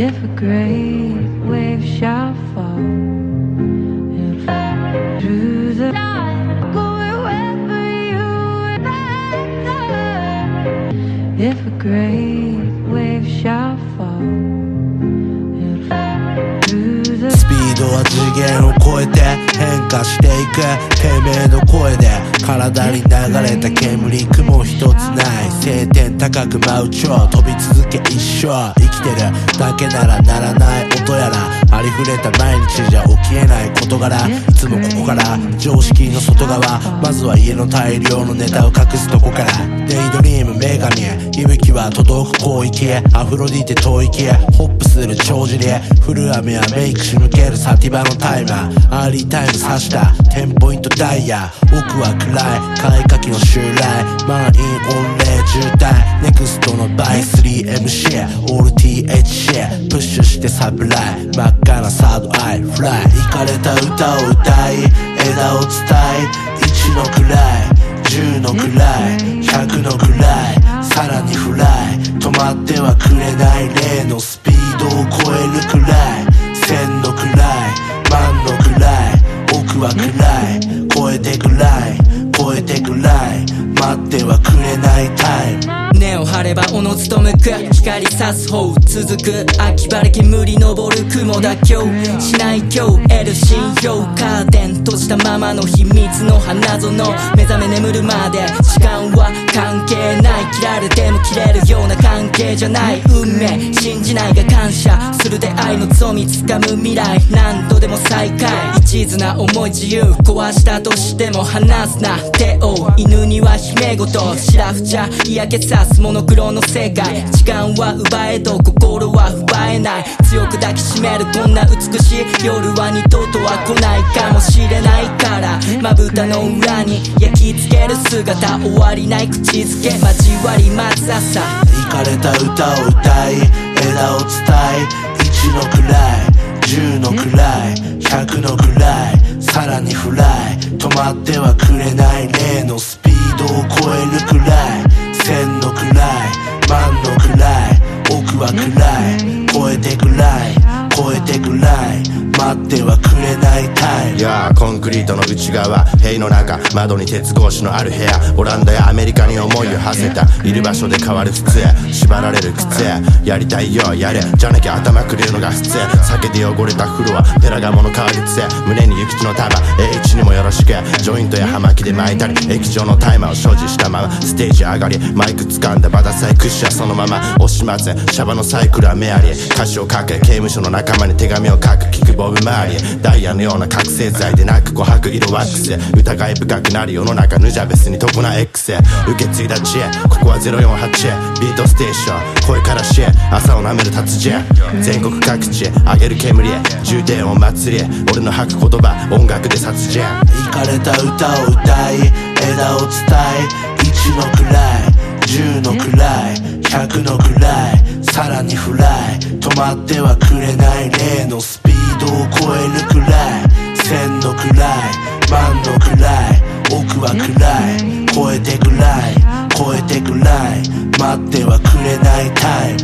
If a great wave shall fall through the going wherever you. If a great wave shall fall は次元を超えて変化していく。てめえの声で体に流れた煙雲一つない。晴天高く舞う蝶飛び続け一生。生きてるだけならならない。音やらありふれた毎日じゃ起きえない事柄。いつもここから常識の外側。まずは家の大量のネタを隠すとこから。デイドリーム女神息吹は届く広域へ。アフロディテ遠域へ。ホップする帳尻へ。フルアメやメイクし抜けるサティバのタイマー。アーリータイム刺した。テンポイントダイヤ奥は暗い。買いかきの襲来。満員御礼渋滞。ネクストの倍 3MC オール THC プッシュしてサプライ。真っ赤なサードアイ。フライ。イかれた歌を歌い。枝を伝え1の位10の位100の位さらにフライ止まってはくれない例のスピードを超えるくらい。1000の位万の位奥は暗い。超えてくらい超えてくらい。待ってはくれない。のずと向く。光さす方続く秋晴れ煙昇る雲妥協しない今日。得る信用カーテン閉じたままの秘密の花園目覚め眠るまで。時間は関係ない。切られても切れるような関係じゃない。運命。信じないが感謝する出会いの罪掴む未来。何度でも再会。一途な思い自由壊したとしても離すな。手を犬には姫ごとシラフじゃ嫌気さすモノクロの世界。時間は奪えど心は奪えない。強く抱きしめるこんな美しい夜は二度とは来ないかもしれないから。まぶたの裏に焼き付ける姿終わりない口づけ交わり待つ朝イかれた歌を歌い枝を伝え1の位。10の位100の位さらにフライ止まってはくれない。例のスピードを超えるくらい1000の位万の位奥は暗い超えてくらい超えてくらい待ってはくれないタイム。コンクリートの内側。塀の中。窓に鉄格子のある部屋。オランダやアメリカに思いを馳せた。いる場所で変わる普通縛られる靴やりたいよやれ。じゃなきゃ頭くれるのが普通酒で汚れたフロアペラガモの革靴胸に諭吉の束。H にもよろしくジョイントや葉巻で巻いたり。液状のタイマーを所持したまま。ステージ上がり。マイク掴んだ。バタさえ屈しはそのまま。押し待つシャバのサイクルはメアリー歌詞を書く刑務所の仲間に手紙を書く。聞くボブ周りダイヤのような覚醒剤でなく琥珀色ワックス疑い深くなる世の中ヌジャベスにとこな X 受け継いだ知恵。ここは048ビートステーション。声からし朝を舐める達人全国各地上げる煙へ。重点を祭り俺の吐く言葉。音楽で殺人イかれた歌を歌い枝を伝え1の位。10の位。100の位。さらにフライ止まってはくれない例のスピード。暗い。万の暗い。奥は暗い。超えて暗い。超えて暗い。待ってはくれないタイム。